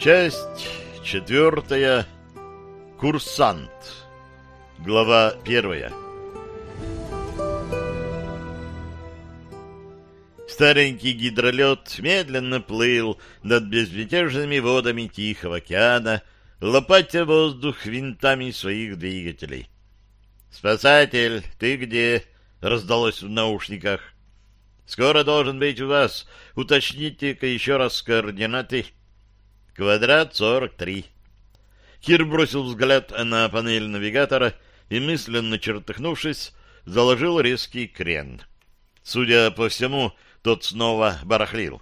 Часть четвертая. Курсант. Глава первая. Старенький гидролет медленно плыл над безмятежными водами Тихого океана, лопатя воздух винтами своих двигателей. «Спасатель, ты где?» — раздалось в наушниках. «Скоро должен быть у вас. Уточните-ка еще раз координаты». «Квадрат 43». Кир бросил взгляд на панель навигатора и, мысленно чертыхнувшись, заложил резкий крен. Судя по всему, тот снова барахлил.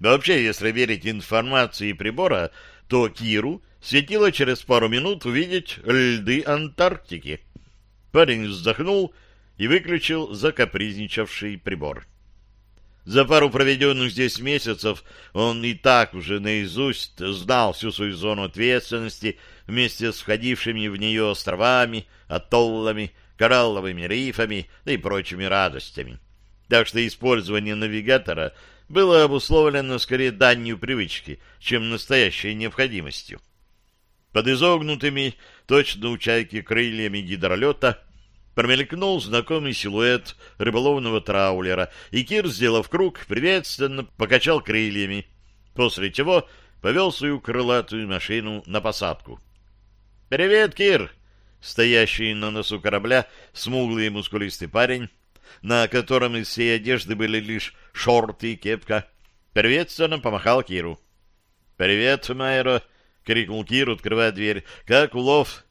Вообще, если верить информации прибора, то Киру светило через пару минут увидеть льды Антарктики. Парень вздохнул и выключил закапризничавший прибор. За пару проведенных здесь месяцев он и так уже наизусть знал всю свою зону ответственности вместе с входившими в нее островами, атоллами, коралловыми рифами да и прочими радостями. Так что использование навигатора было обусловлено скорее данью привычки, чем настоящей необходимостью. Под изогнутыми, точно у чайки крыльями гидролета, промелькнул знакомый силуэт рыболовного траулера, и Кир, сделав круг, приветственно покачал крыльями, после чего повел свою крылатую машину на посадку. «Привет, Кир!» Стоящий на носу корабля смуглый и мускулистый парень, на котором из всей одежды были лишь шорты и кепка, приветственно помахал Киру. «Привет, Майро!» — крикнул Кир, открывая дверь. «Как улов?»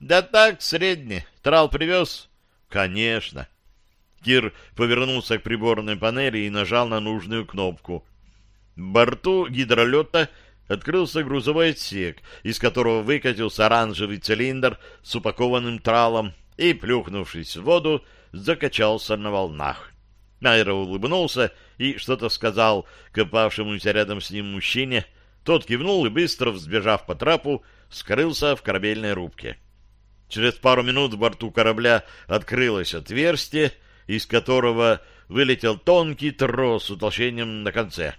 «Да так, средний. Трал привез?» «Конечно». Кир повернулся к приборной панели и нажал на нужную кнопку. В борту гидролета открылся грузовой отсек, из которого выкатился оранжевый цилиндр с упакованным тралом и, плюхнувшись в воду, закачался на волнах. Найра улыбнулся и что-то сказал копавшемуся рядом с ним мужчине. Тот кивнул и, быстро взбежав по трапу, скрылся в корабельной рубке. Через пару минут в борту корабля открылось отверстие, из которого вылетел тонкий трос с утолщением на конце.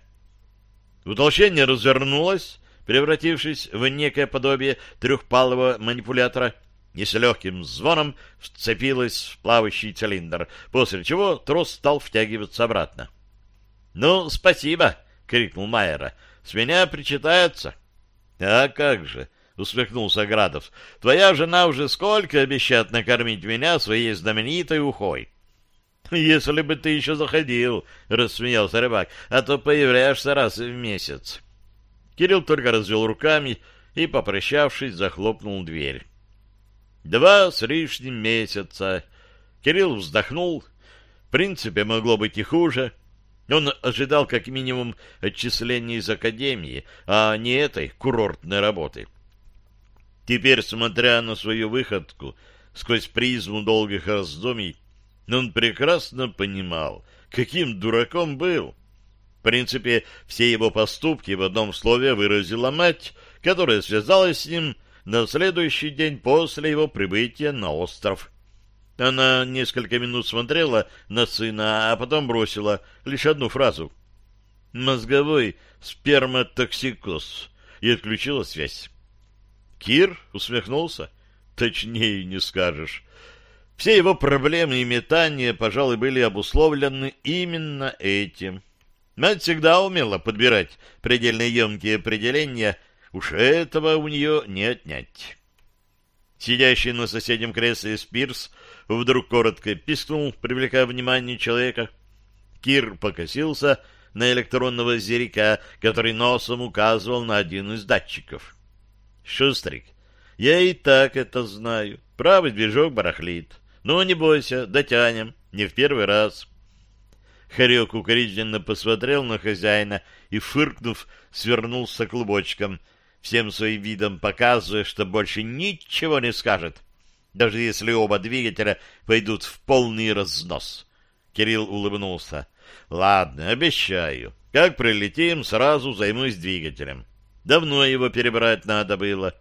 Утолщение развернулось, превратившись в некое подобие трехпалого манипулятора, и с легким звоном вцепилось в плавающий цилиндр, после чего трос стал втягиваться обратно. — Ну, спасибо! — крикнул Майера. — С меня причитается. — А как же! — усмехнулся Градов. — Твоя жена уже сколько обещает накормить меня своей знаменитой ухой? — Если бы ты еще заходил, — рассмеялся рыбак, — а то появляешься раз в месяц. Кирилл только развел руками и, попрощавшись, захлопнул дверь. Два с лишним месяца. Кирилл вздохнул. В принципе, могло быть и хуже. Он ожидал как минимум отчисления из академии, а не этой курортной работы. Теперь, смотря на свою выходку сквозь призму долгих раздумий, он прекрасно понимал, каким дураком был. В принципе, все его поступки в одном слове выразила мать, которая связалась с ним на следующий день после его прибытия на остров. Она несколько минут смотрела на сына, а потом бросила лишь одну фразу. «Мозговой сперматоксикоз» и отключила связь. Кир усмехнулся. Точнее не скажешь. Все его проблемы и метания, пожалуй, были обусловлены именно этим. Мать всегда умела подбирать предельно емкие определения, уж этого у нее не отнять. Сидящий на соседнем кресле Спирс вдруг коротко пискнул, привлекая внимание человека. Кир покосился на электронного зерика, который носом указывал на один из датчиков. Шустрик, я и так это знаю. Правый движок барахлит. Но не бойся, дотянем. Не в первый раз. Харек укоризненно посмотрел на хозяина и, фыркнув, свернулся клубочком, всем своим видом показывая, что больше ничего не скажет, даже если оба двигателя пойдут в полный разнос. Кирилл улыбнулся. — Ладно, обещаю. Как прилетим, сразу займусь двигателем. Давно его перебрать надо было.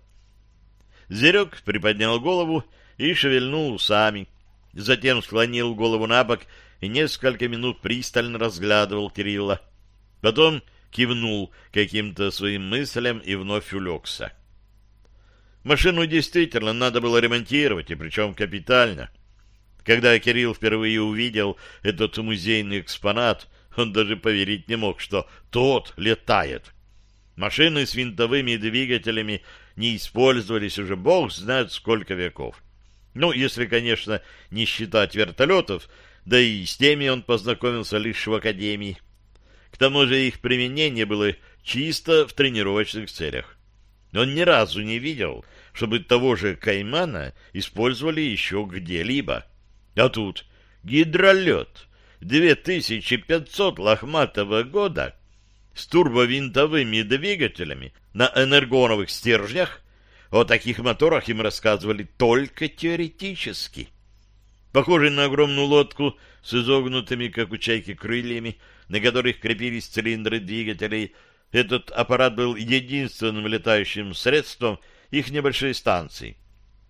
Зерек приподнял голову и шевельнул усами. Затем склонил голову на бок и несколько минут пристально разглядывал Кирилла. Потом кивнул каким-то своим мыслям и вновь улегся. Машину действительно надо было ремонтировать, и причем капитально. Когда Кирилл впервые увидел этот музейный экспонат, он даже поверить не мог, что тот летает. Машины с винтовыми двигателями не использовались уже бог знает сколько веков. Ну, если, конечно, не считать вертолетов, да и с теми он познакомился лишь в академии. К тому же их применение было чисто в тренировочных целях. Он ни разу не видел, чтобы того же Каймана использовали еще где-либо. А тут гидролет 2500 лохматого года с турбовинтовыми двигателями на энергоновых стержнях, о таких моторах им рассказывали только теоретически. Похожий на огромную лодку с изогнутыми, как у чайки, крыльями, на которых крепились цилиндры двигателей, этот аппарат был единственным летающим средством их небольшой станции.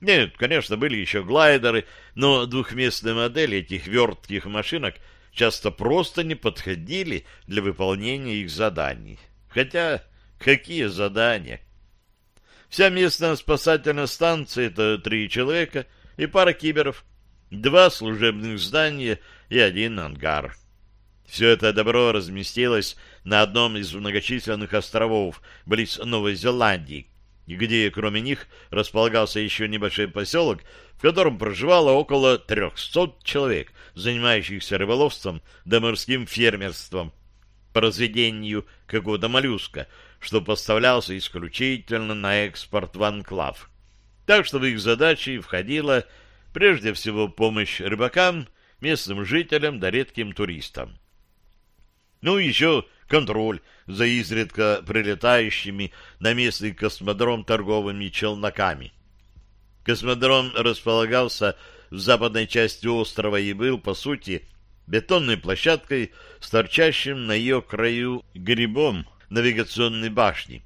Нет, конечно, были еще глайдеры, но двухместные модели этих вертких машинок часто просто не подходили для выполнения их заданий. Хотя, какие задания? Вся местная спасательная станция — это три человека и пара киберов, два служебных здания и один ангар. Все это добро разместилось на одном из многочисленных островов близ Новой Зеландии, где кроме них располагался еще небольшой поселок, в котором проживало около 300 человек, занимающихся рыболовством да морским фермерством по разведению какого-то моллюска, что поставлялся исключительно на экспорт в анклав. Так что в их задачи входила прежде всего помощь рыбакам, местным жителям да редким туристам. Ну и еще контроль за изредка прилетающими на местный космодром торговыми челноками. Космодром располагался в западной части острова и был, по сути, бетонной площадкой с торчащим на ее краю грибом навигационной башни.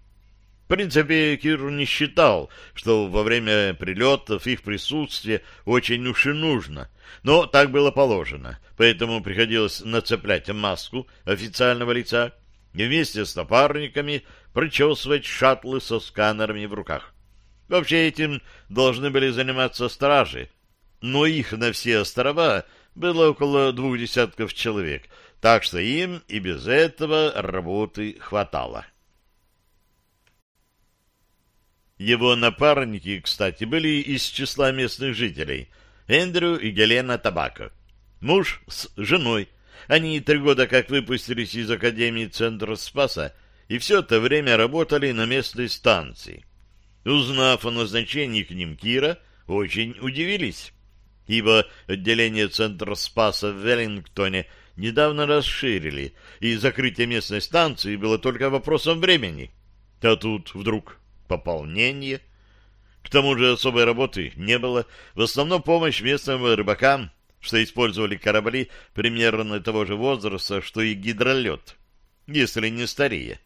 Принципе, Кир не считал, что во время прилетов их присутствие очень уж и нужно, но так было положено, поэтому приходилось нацеплять маску официального лица и вместе с напарниками прочесывать шаттлы со сканерами в руках. Вообще этим должны были заниматься стражи, но их на все острова было около двух десятков человек, так что им и без этого работы хватало. Его напарники, кстати, были из числа местных жителей — Эндрю и Гелена Табако. Муж с женой. Они три года как выпустились из Академии Центра Спаса и все это время работали на местной станции. Узнав о назначении к ним Кира, очень удивились, ибо отделение Центра Спаса в Веллингтоне недавно расширили, и закрытие местной станции было только вопросом времени. А тут вдруг пополнение — к тому же особой работы не было. В основном помощь местным рыбакам, что использовали корабли примерно того же возраста, что и гидролет, если не старее.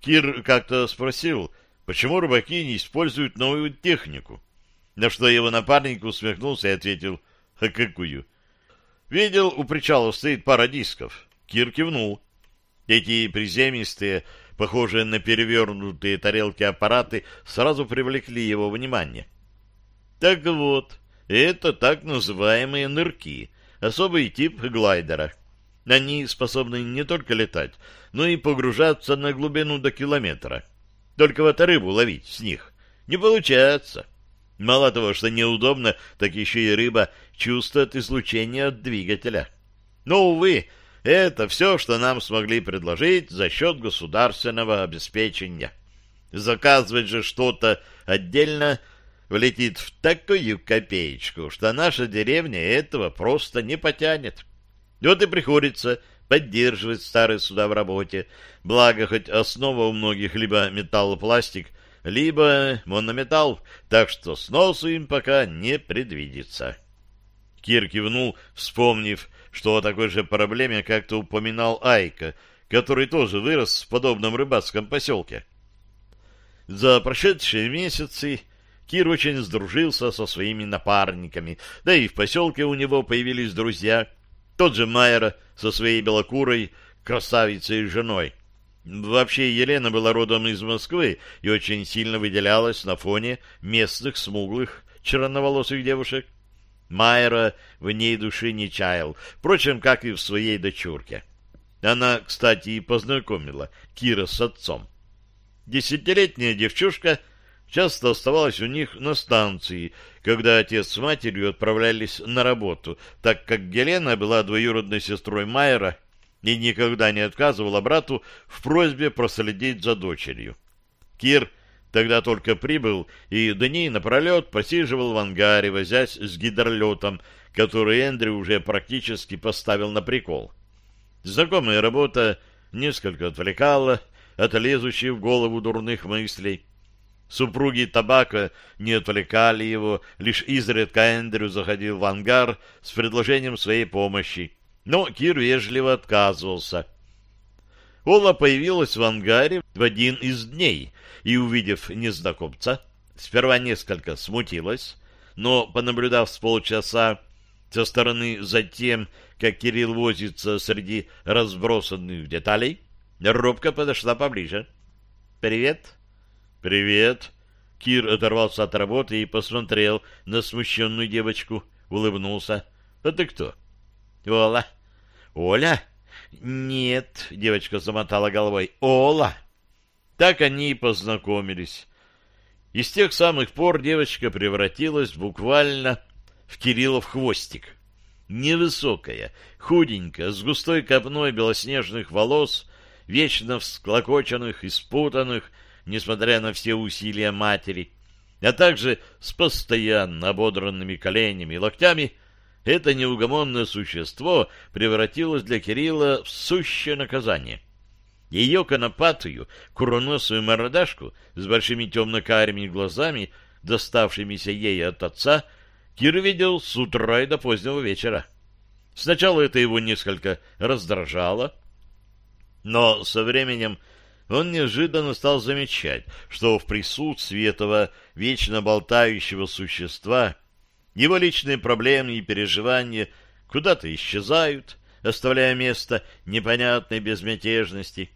Кир как-то спросил, почему рыбаки не используют новую технику. На что его напарник усмехнулся и ответил, а какую? Видел, у причала стоит пара дисков. Кир кивнул. Эти приземистые, похожие на перевернутые тарелки аппараты, сразу привлекли его внимание. Так вот, это так называемые нырки, особый тип глайдера. Они способны не только летать, но и погружаться на глубину до километра. Только вот рыбу ловить с них не получается. Мало того, что неудобно, так еще и рыба чувствует излучение от двигателя. Но, увы, это все, что нам смогли предложить за счет государственного обеспечения. Заказывать же что-то отдельно влетит в такую копеечку, что наша деревня этого просто не потянет. Вот и приходится поддерживать старые суда в работе, благо хоть основа у многих либо металлопластик, либо монометалл, так что сносу им пока не предвидится. Кир кивнул, вспомнив, что о такой же проблеме как-то упоминал Айка, который тоже вырос в подобном рыбацком поселке. За прошедшие месяцы Кир очень сдружился со своими напарниками, да и в поселке у него появились друзья, тот же Майера со своей белокурой красавицей и женой. Вообще Елена была родом из Москвы и очень сильно выделялась на фоне местных смуглых черноволосых девушек. Майера в ней души не чаял, впрочем, как и в своей дочурке. Она, кстати, и познакомила Кира с отцом. Десятилетняя девчушка часто оставалась у них на станции, когда отец с матерью отправлялись на работу, так как Елена была двоюродной сестрой Майера и никогда не отказывала брату в просьбе проследить за дочерью. Кир тогда только прибыл и дни напролет посиживал в ангаре, возясь с гидролетом, который Эндрю уже практически поставил на прикол. Знакомая работа несколько отвлекала от лезущих в голову дурных мыслей. Супруги табака не отвлекали его, лишь изредка Эндрю заходил в ангар с предложением своей помощи, но Кир вежливо отказывался. Ола появилась в ангаре в один из дней и, увидев незнакомца, сперва несколько смутилась, но, понаблюдав с полчаса со стороны за тем, как Кирилл возится среди разбросанных деталей, робко подошла поближе. «Привет». «Привет». Кир оторвался от работы и посмотрел на смущенную девочку, улыбнулся. «А ты кто?» «Ола». «Оля?» «Нет», — девочка замотала головой. «Ола». Так они и познакомились. И с тех самых пор девочка превратилась буквально в Кириллов хвостик. Невысокая, худенькая, с густой копной белоснежных волос, вечно всклокоченных и спутанных, несмотря на все усилия матери, а также с постоянно ободранными коленями и локтями, это неугомонное существо превратилось для Кирилла в сущее наказание. Ее конопатую, куроносую мордашку с большими темно-карими глазами, доставшимися ей от отца, Кир видел с утра и до позднего вечера. Сначала это его несколько раздражало, но со временем он неожиданно стал замечать, что в присутствии этого вечно болтающего существа его личные проблемы и переживания куда-то исчезают, оставляя место непонятной безмятежности.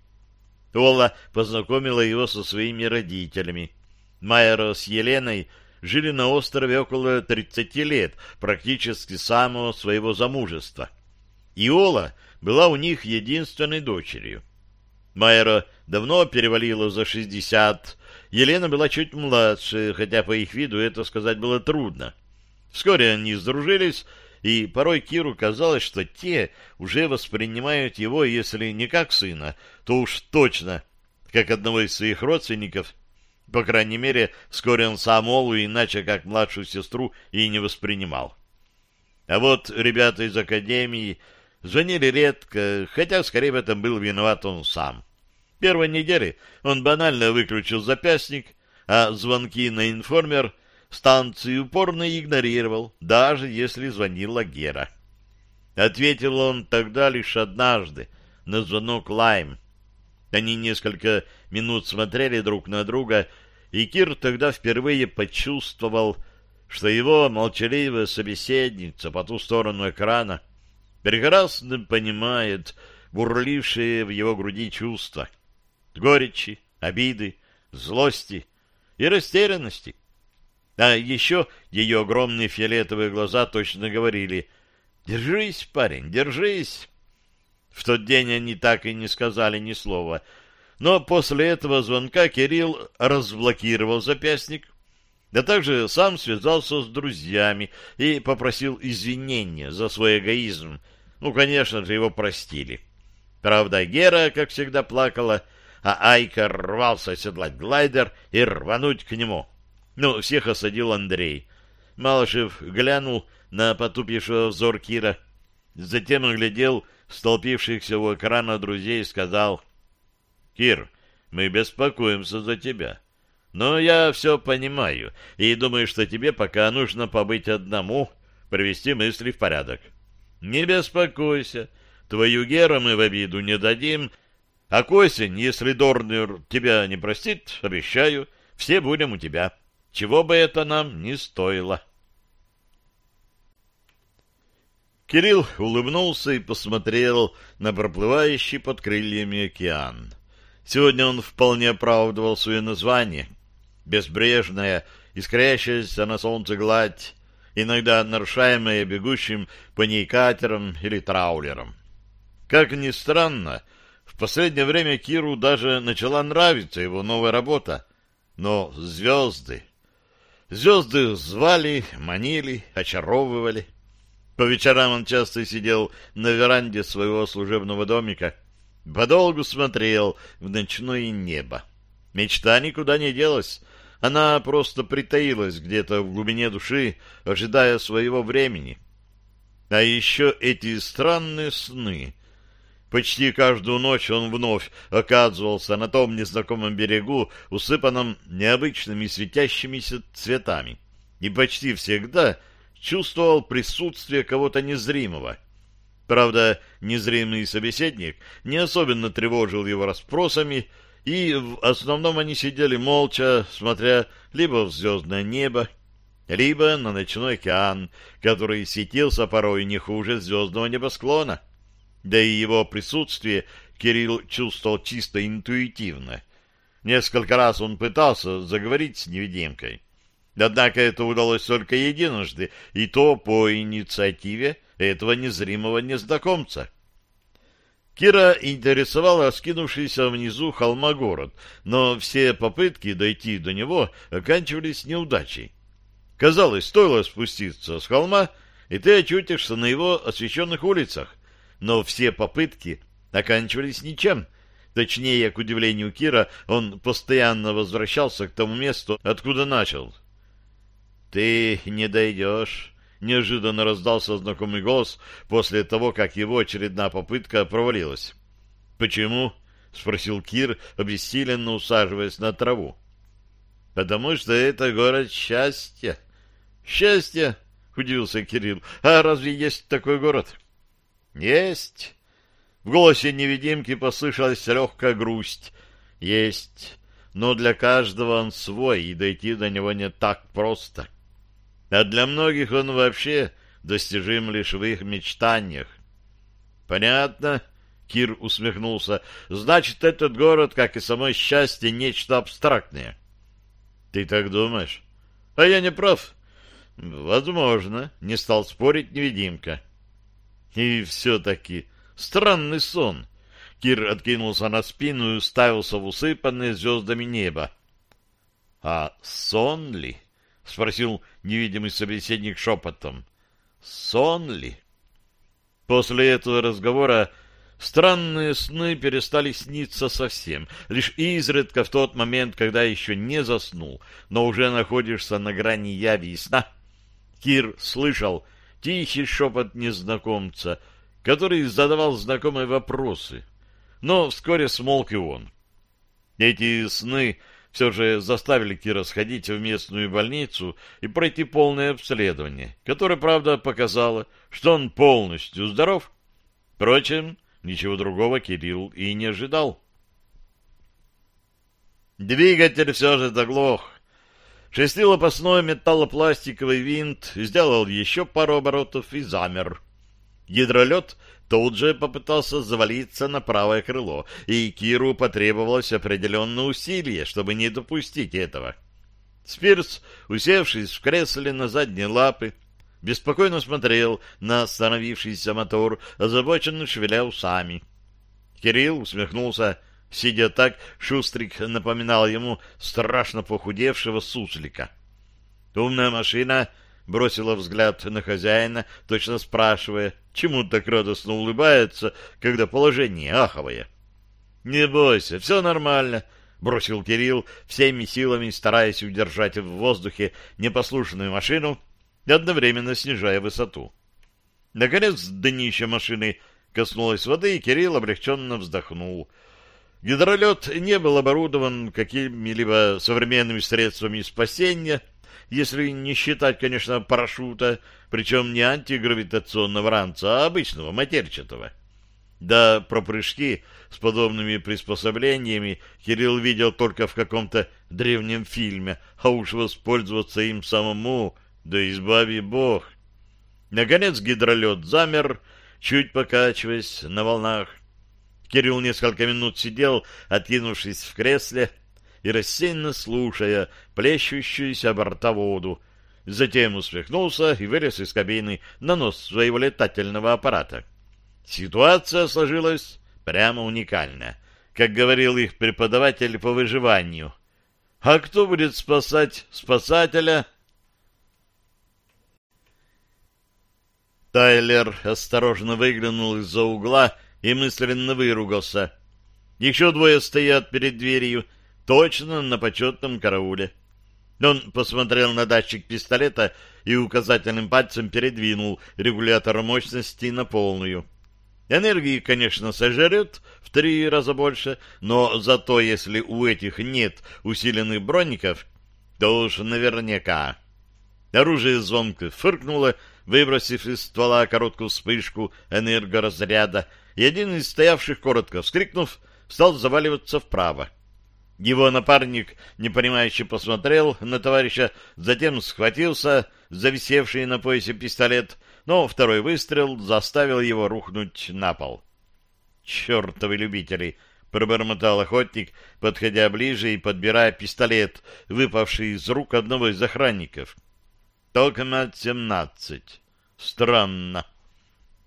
Ола познакомила его со своими родителями. Майера с Еленой жили на острове около 30 лет, практически с самого своего замужества. Иола была у них единственной дочерью. Майера давно перевалила за 60, Елена была чуть младше, хотя по их виду это сказать было трудно. Вскоре они сдружились, и порой Киру казалось, что те уже воспринимают его, если не как сына, то уж точно как одного из своих родственников по крайней мере, вскоре он сам Олу иначе как младшую сестру и не воспринимал. А вот ребята из академии звонили редко, хотя скорее в этом был виноват он сам. Первой недели он банально выключил запястник, а звонки на информер станции упорно игнорировал, даже если звонила Гера. Ответил он тогда лишь однажды на звонок Лайм. Они несколько минут смотрели друг на друга, и Кир тогда впервые почувствовал, что его молчаливая собеседница по ту сторону экрана прекрасно понимает бурлившие в его груди чувства горечи, обиды, злости и растерянности. А еще ее огромные фиолетовые глаза точно говорили «Держись, парень, держись!» В тот день они так и не сказали ни слова. Но после этого звонка Кирилл разблокировал запястник, а также сам связался с друзьями и попросил извинения за свой эгоизм. Ну, конечно же, его простили. Правда, Гера, как всегда, плакала, а Айка рвался оседлать глайдер и рвануть к нему. Ну, всех осадил Андрей. Малышев глянул на потупившего взор Кира, затем оглядел столпившихся у экрана друзей, сказал, «Кир, мы беспокоимся за тебя. Но я все понимаю и думаю, что тебе пока нужно побыть одному, привести мысли в порядок. Не беспокойся, твою Геру мы в обиду не дадим, а к осень, если Дорнер тебя не простит, обещаю, все будем у тебя, чего бы это нам не стоило». Кирилл улыбнулся и посмотрел на проплывающий под крыльями океан. Сегодня он вполне оправдывал свое название. Безбрежная, искрящаяся на солнце гладь, иногда нарушаемая бегущим по ней катером или траулером. Как ни странно, в последнее время Киру даже начала нравиться его новая работа. Но звезды... Звезды звали, манили, очаровывали. По вечерам он часто сидел на веранде своего служебного домика, подолгу смотрел в ночное небо. Мечта никуда не делась, она просто притаилась где-то в глубине души, ожидая своего времени. А еще эти странные сны. Почти каждую ночь он вновь оказывался на том незнакомом берегу, усыпанном необычными светящимися цветами. И почти всегда чувствовал присутствие кого-то незримого. Правда, незримый собеседник не особенно тревожил его расспросами, и в основном они сидели молча, смотря либо в звездное небо, либо на ночной океан, который светился порой не хуже звездного небосклона. Да и его присутствие Кирилл чувствовал чисто интуитивно. Несколько раз он пытался заговорить с невидимкой. Однако это удалось только единожды, и то по инициативе этого незримого незнакомца. Кира интересовала раскинувшийся внизу холма город, но все попытки дойти до него оканчивались неудачей. Казалось, стоило спуститься с холма, и ты очутишься на его освещенных улицах, но все попытки оканчивались ничем. Точнее, к удивлению Кира, он постоянно возвращался к тому месту, откуда начал. «Ты не дойдешь», неожиданно раздался знакомый голос после того, как его очередная попытка провалилась. «Почему?» — спросил Кир, обессиленно усаживаясь на траву. «Потому что это город счастья». «Счастье?» — удивился Кирилл. «А разве есть такой город?» «Есть». В голосе невидимки послышалась легкая грусть. «Есть, но для каждого он свой, и дойти до него не так просто» а для многих он вообще достижим лишь в их мечтаниях. Понятно, Кир усмехнулся. Значит, этот город, как и само счастье, нечто абстрактное. Ты так думаешь? А я не прав. Возможно, не стал спорить невидимка. И все-таки странный сон. Кир откинулся на спину и уставился в усыпанное звездами небо. А сон ли? —— спросил невидимый собеседник шепотом. «Сон ли?» После этого разговора странные сны перестали сниться совсем, лишь изредка в тот момент, когда еще не заснул, но уже находишься на грани яви и сна. Кир слышал тихий шепот незнакомца, который задавал знакомые вопросы, но вскоре смолк и он. Эти сны все же заставили Кира сходить в местную больницу и пройти полное обследование, которое, правда, показало, что он полностью здоров. Впрочем, ничего другого Кирилл и не ожидал. Двигатель все же заглох. Шестилопастной металлопластиковый винт сделал еще пару оборотов и замер. Гидролет тут же попытался завалиться на правое крыло, и Киру потребовалось определенное усилие, чтобы не допустить этого. Спирс, усевшись в кресле на задние лапы, беспокойно смотрел на остановившийся мотор, озабоченно шевеля усами. Кирилл усмехнулся, сидя так, Шустрик напоминал ему страшно похудевшего суслика. Умная машина бросила взгляд на хозяина, точно спрашивая, чему так радостно улыбается, когда положение аховое. — Не бойся, все нормально, — бросил Кирилл, всеми силами стараясь удержать в воздухе непослушную машину и одновременно снижая высоту. Наконец днище машины коснулось воды, и Кирилл облегченно вздохнул. Гидролет не был оборудован какими-либо современными средствами спасения — если не считать, конечно, парашюта, причем не антигравитационного ранца, а обычного, матерчатого. Да, про прыжки с подобными приспособлениями Кирилл видел только в каком-то древнем фильме, а уж воспользоваться им самому, да избави бог. Наконец гидролет замер, чуть покачиваясь на волнах. Кирилл несколько минут сидел, откинувшись в кресле и рассеянно слушая плещущуюся борта воду. Затем усмехнулся и вылез из кабины на нос своего летательного аппарата. Ситуация сложилась прямо уникальная, как говорил их преподаватель по выживанию. А кто будет спасать спасателя? Тайлер осторожно выглянул из-за угла и мысленно выругался. Еще двое стоят перед дверью, точно на почетном карауле. Он посмотрел на датчик пистолета и указательным пальцем передвинул регулятор мощности на полную. Энергии, конечно, сожрет в три раза больше, но зато если у этих нет усиленных броников, то уж наверняка. Оружие звонко фыркнуло, выбросив из ствола короткую вспышку энергоразряда, и один из стоявших, коротко вскрикнув, стал заваливаться вправо. Его напарник, непонимающе посмотрел на товарища, затем схватился за висевший на поясе пистолет, но второй выстрел заставил его рухнуть на пол. «Чертовы любители!» — пробормотал охотник, подходя ближе и подбирая пистолет, выпавший из рук одного из охранников. «Токмат семнадцать. Странно».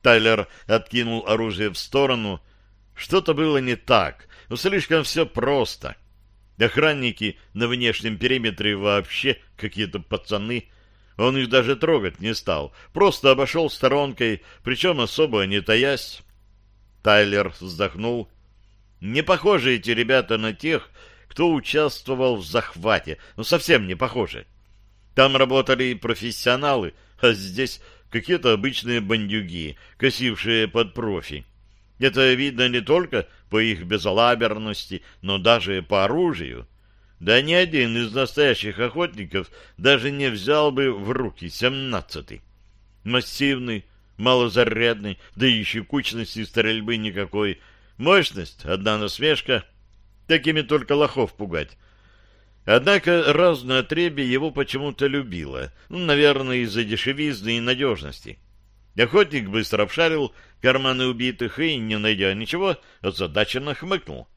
Тайлер откинул оружие в сторону. Что-то было не так, но слишком все просто. Охранники на внешнем периметре вообще какие-то пацаны. Он их даже трогать не стал, просто обошел сторонкой, причем особо не таясь. Тайлер вздохнул. Не похожи эти ребята на тех, кто участвовал в захвате. Ну, совсем не похожи. Там работали профессионалы, а здесь какие-то обычные бандюги, косившие под профи. Это видно не только по их безалаберности, но даже по оружию. Да ни один из настоящих охотников даже не взял бы в руки семнадцатый. Массивный, малозарядный, да еще кучности стрельбы никакой. Мощность — одна насмешка. Такими только лохов пугать. Однако разное отребье его почему-то любило, ну, наверное, из-за дешевизны и надежности. Охотник быстро обшарил карманы убитых и, не найдя ничего, озадаченно хмыкнул.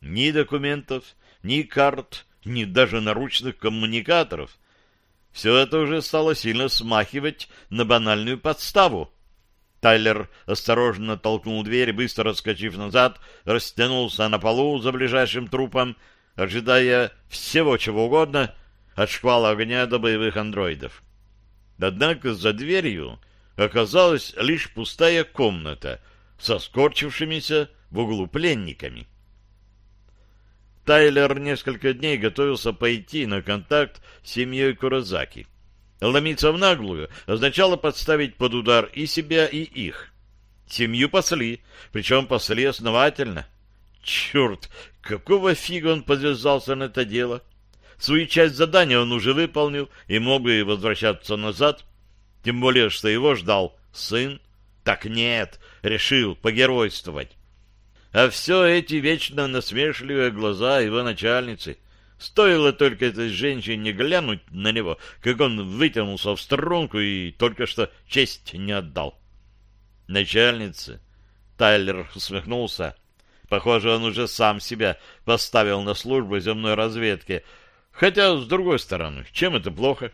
Ни документов, ни карт, ни даже наручных коммуникаторов. Все это уже стало сильно смахивать на банальную подставу. Тайлер осторожно толкнул дверь, быстро отскочив назад, растянулся на полу за ближайшим трупом, ожидая всего чего угодно от шквала огня до боевых андроидов. Однако за дверью оказалась лишь пустая комната со скорчившимися в углу пленниками. Тайлер несколько дней готовился пойти на контакт с семьей Куразаки. Ломиться в наглую означало подставить под удар и себя, и их. Семью пасли, причем пасли основательно. Черт, какого фига он подвязался на это дело? Свою часть задания он уже выполнил и мог бы возвращаться назад, тем более, что его ждал сын. Так нет, решил погеройствовать. А все эти вечно насмешливые глаза его начальницы. Стоило только этой женщине глянуть на него, как он вытянулся в струнку и только что честь не отдал. Начальница. Тайлер усмехнулся. Похоже, он уже сам себя поставил на службу земной разведки. Хотя, с другой стороны, чем это плохо?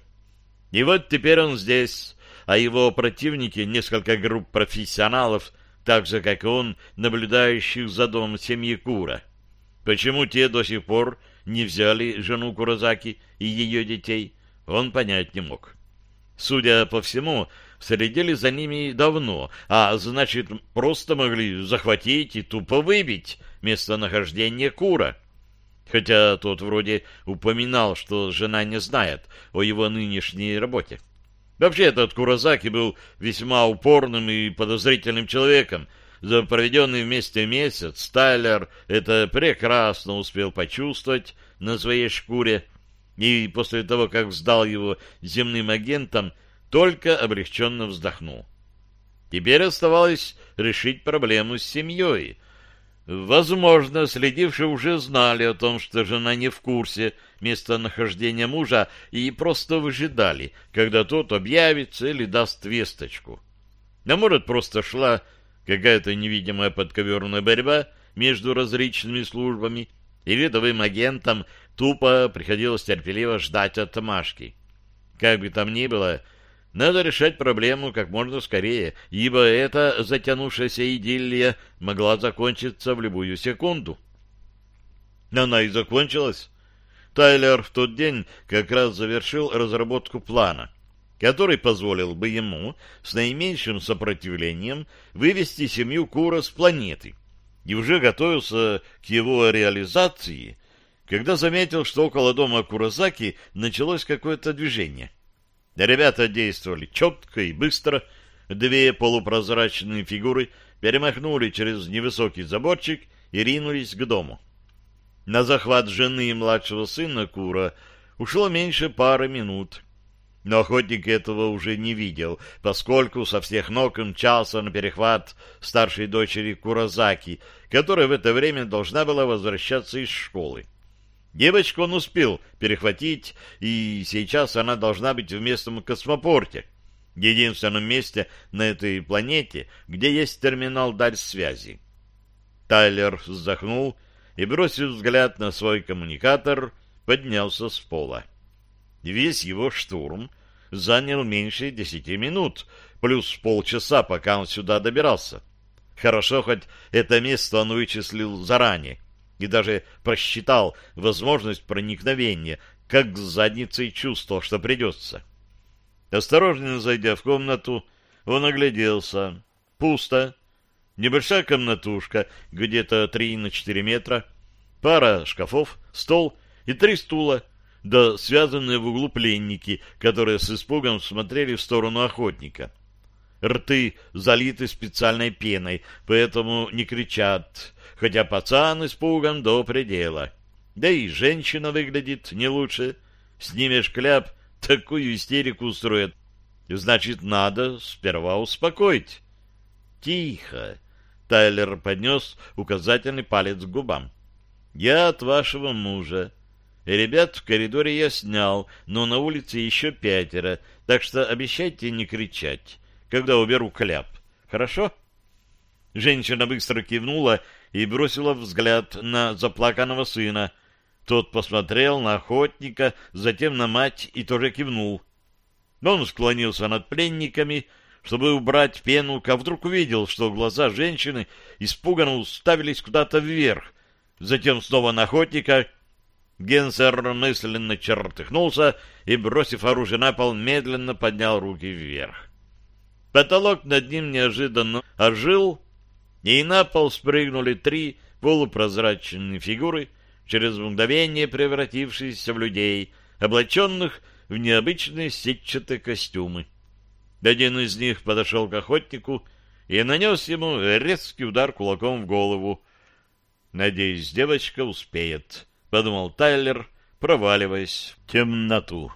И вот теперь он здесь, а его противники, несколько групп профессионалов, так же, как и он, наблюдающих за домом семьи Кура. Почему те до сих пор не взяли жену Куразаки и ее детей, он понять не мог. Судя по всему, следили за ними давно, а значит, просто могли захватить и тупо выбить местонахождение Кура. Хотя тот вроде упоминал, что жена не знает о его нынешней работе. Вообще этот Куразаки был весьма упорным и подозрительным человеком. За проведенный вместе месяц Тайлер это прекрасно успел почувствовать на своей шкуре, и после того, как сдал его земным агентам, только облегченно вздохнул. Теперь оставалось решить проблему с семьей — Возможно, следившие уже знали о том, что жена не в курсе местонахождения мужа и просто выжидали, когда тот объявится или даст весточку. А может, просто шла какая-то невидимая подковерная борьба между различными службами, и рядовым агентам тупо приходилось терпеливо ждать отмашки. Как бы там ни было, надо решать проблему как можно скорее, ибо эта затянувшаяся идиллия могла закончиться в любую секунду. Она и закончилась. Тайлер в тот день как раз завершил разработку плана, который позволил бы ему с наименьшим сопротивлением вывести семью Кура с планеты, и уже готовился к его реализации, когда заметил, что около дома Курозаки началось какое-то движение. Ребята действовали четко и быстро, две полупрозрачные фигуры перемахнули через невысокий заборчик и ринулись к дому. На захват жены и младшего сына Кура ушло меньше пары минут. Но охотник этого уже не видел, поскольку со всех ног мчался на перехват старшей дочери Куразаки, которая в это время должна была возвращаться из школы. Девочку он успел перехватить, и сейчас она должна быть в местном космопорте, единственном месте на этой планете, где есть терминал даль связи. Тайлер вздохнул и, бросив взгляд на свой коммуникатор, поднялся с пола. Весь его штурм занял меньше десяти минут, плюс полчаса, пока он сюда добирался. Хорошо, хоть это место он вычислил заранее и даже просчитал возможность проникновения, как с задницей чувствовал, что придется. Осторожно зайдя в комнату, он огляделся. Пусто. Небольшая комнатушка, где-то три на четыре метра, пара шкафов, стол и три стула, да связанные в углу пленники, которые с испугом смотрели в сторону охотника. Рты залиты специальной пеной, поэтому не кричат, хотя пацан испуган до предела. Да и женщина выглядит не лучше. Снимешь кляп, такую истерику устроит. Значит, надо сперва успокоить. Тихо. Тайлер поднес указательный палец к губам. Я от вашего мужа. Ребят в коридоре я снял, но на улице еще пятеро, так что обещайте не кричать, когда уберу кляп. Хорошо? Женщина быстро кивнула и бросила взгляд на заплаканного сына. Тот посмотрел на охотника, затем на мать и тоже кивнул. Он склонился над пленниками, чтобы убрать пену, а вдруг увидел, что глаза женщины испуганно уставились куда-то вверх. Затем снова на охотника. Генсер мысленно чертыхнулся и, бросив оружие на пол, медленно поднял руки вверх. Потолок над ним неожиданно ожил, и на пол спрыгнули три полупрозрачные фигуры, через мгновение превратившиеся в людей, облаченных в необычные сетчатые костюмы. Один из них подошел к охотнику и нанес ему резкий удар кулаком в голову. «Надеюсь, девочка успеет», — подумал Тайлер, проваливаясь в темноту.